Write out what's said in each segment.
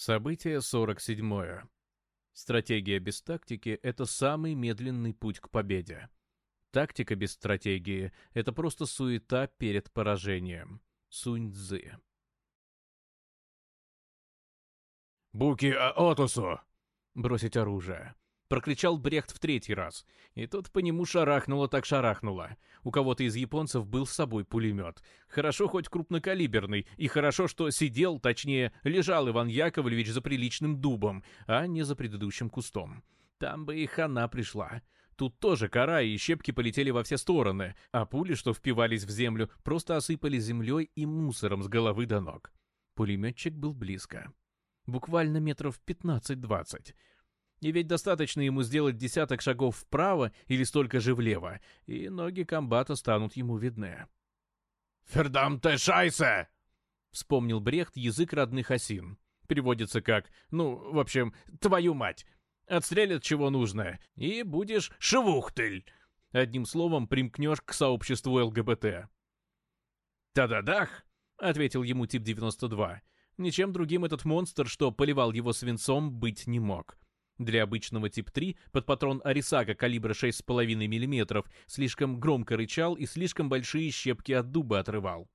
Событие 47. Стратегия без тактики – это самый медленный путь к победе. Тактика без стратегии – это просто суета перед поражением. Сунь-цзы. «Буки Аотусу!» Бросить оружие. — прокричал Брехт в третий раз. И тот по нему шарахнуло так шарахнуло. У кого-то из японцев был с собой пулемет. Хорошо хоть крупнокалиберный, и хорошо, что сидел, точнее, лежал Иван Яковлевич за приличным дубом, а не за предыдущим кустом. Там бы и хана пришла. Тут тоже кора и щепки полетели во все стороны, а пули, что впивались в землю, просто осыпали землей и мусором с головы до ног. Пулеметчик был близко. Буквально метров 15-20. И ведь достаточно ему сделать десяток шагов вправо или столько же влево, и ноги комбата станут ему видны. «Фердамте шайсе!» — вспомнил Брехт язык родных осин. Переводится как «ну, в общем, твою мать!» Отстрелят чего нужно, и будешь шевухтель. Одним словом, примкнешь к сообществу ЛГБТ. «Та-да-дах!» — ответил ему тип 92. Ничем другим этот монстр, что поливал его свинцом, быть не мог. — для обычного тип 3 под патрон Арисака калибра 6,5 мм слишком громко рычал и слишком большие щепки от дуба отрывал.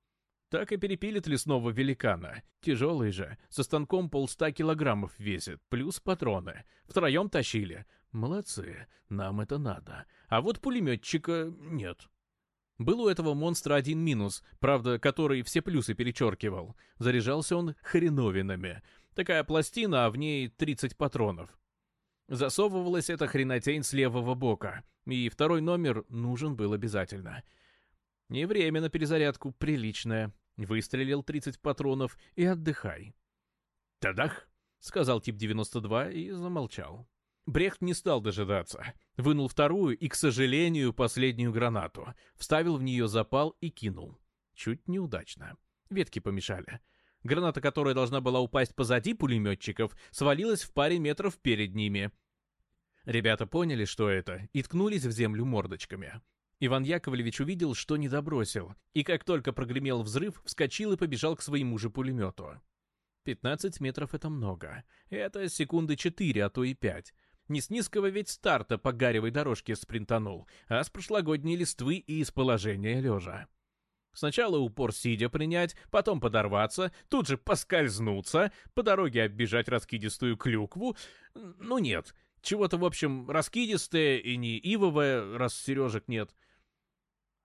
Так и перепилит лесного великана. Тяжелый же, со станком полста килограммов весит, плюс патроны. Втроем тащили. Молодцы, нам это надо. А вот пулеметчика нет. Был у этого монстра один минус, правда, который все плюсы перечеркивал. Заряжался он хреновинами. Такая пластина, а в ней 30 патронов. Засовывалась эта хренотень с левого бока, и второй номер нужен был обязательно. Не время на перезарядку, приличное. Выстрелил 30 патронов и отдыхай. «Тадах!» — сказал тип 92 и замолчал. Брехт не стал дожидаться. Вынул вторую и, к сожалению, последнюю гранату. Вставил в нее запал и кинул. Чуть неудачно. Ветки помешали. Граната, которая должна была упасть позади пулеметчиков, свалилась в паре метров перед ними. Ребята поняли, что это, и ткнулись в землю мордочками. Иван Яковлевич увидел, что не добросил, и как только прогремел взрыв, вскочил и побежал к своему же пулемету. 15 метров — это много. Это секунды 4, а то и 5. Не с низкого ведь старта по гаревой дорожке спринтанул, а с прошлогодней листвы и из положения лежа. Сначала упор сидя принять, потом подорваться, тут же поскользнуться, по дороге оббежать раскидистую клюкву. Ну нет, чего-то, в общем, раскидистое и не ивовое, раз сережек нет.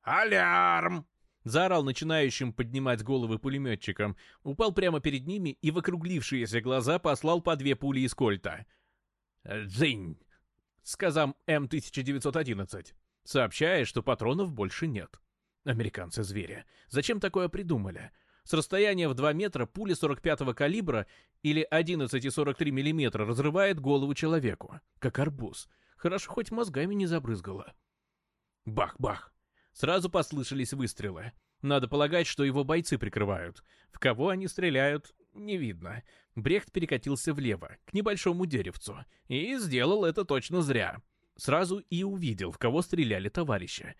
«Алярм!» — заорал начинающим поднимать головы пулеметчикам. Упал прямо перед ними и в округлившиеся глаза послал по две пули из кольта. «Дзинь!» — сказал М-1911, сообщая, что патронов больше нет. Американцы-звери. Зачем такое придумали? С расстояния в 2 метра пуля 45-го калибра или 11,43 мм разрывает голову человеку, как арбуз. Хорошо, хоть мозгами не забрызгало. Бах-бах. Сразу послышались выстрелы. Надо полагать, что его бойцы прикрывают. В кого они стреляют, не видно. Брехт перекатился влево, к небольшому деревцу, и сделал это точно зря. Сразу и увидел, в кого стреляли товарищи.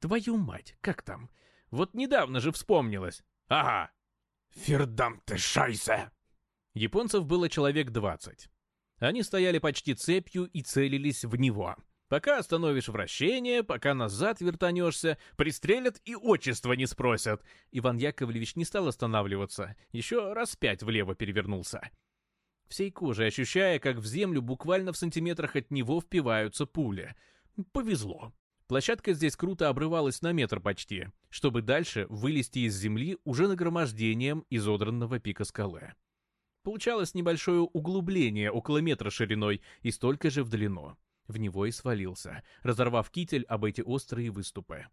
Твою мать, как там? Вот недавно же вспомнилось. Ага. Фердам ты шайсе. Японцев было человек двадцать. Они стояли почти цепью и целились в него. Пока остановишь вращение, пока назад вертанешься, пристрелят и отчество не спросят. Иван Яковлевич не стал останавливаться, еще раз пять влево перевернулся. Всей кожей ощущая, как в землю буквально в сантиметрах от него впиваются пули. Повезло. Площадка здесь круто обрывалась на метр почти, чтобы дальше вылезти из земли уже нагромождением изодранного пика скалы. Получалось небольшое углубление около метра шириной и столько же в длину. В него и свалился, разорвав китель об эти острые выступы.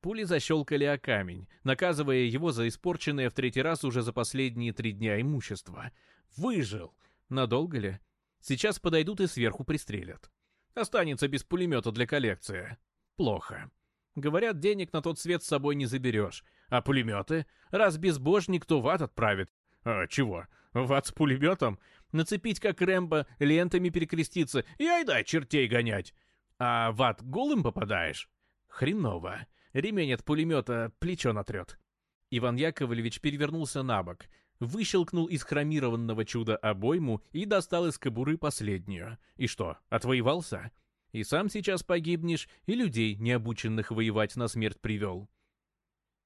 Пули защелкали о камень, наказывая его за испорченное в третий раз уже за последние три дня имущество. Выжил! Надолго ли? Сейчас подойдут и сверху пристрелят. Останется без пулемета для коллекции. Плохо. Говорят, денег на тот свет с собой не заберешь. А пулеметы? Раз безбожник, то в ад отправит. А, чего? В ад с пулеметом? Нацепить, как Рэмбо, лентами перекреститься и айда чертей гонять. А в ад голым попадаешь? Хреново. Ремень от пулемета плечо натрет. Иван Яковлевич перевернулся на бок, выщелкнул из хромированного чуда обойму и достал из кобуры последнюю. И что, отвоевался? И сам сейчас погибнешь, и людей, необученных воевать, на смерть привел».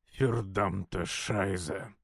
«Фердамта Шайза»,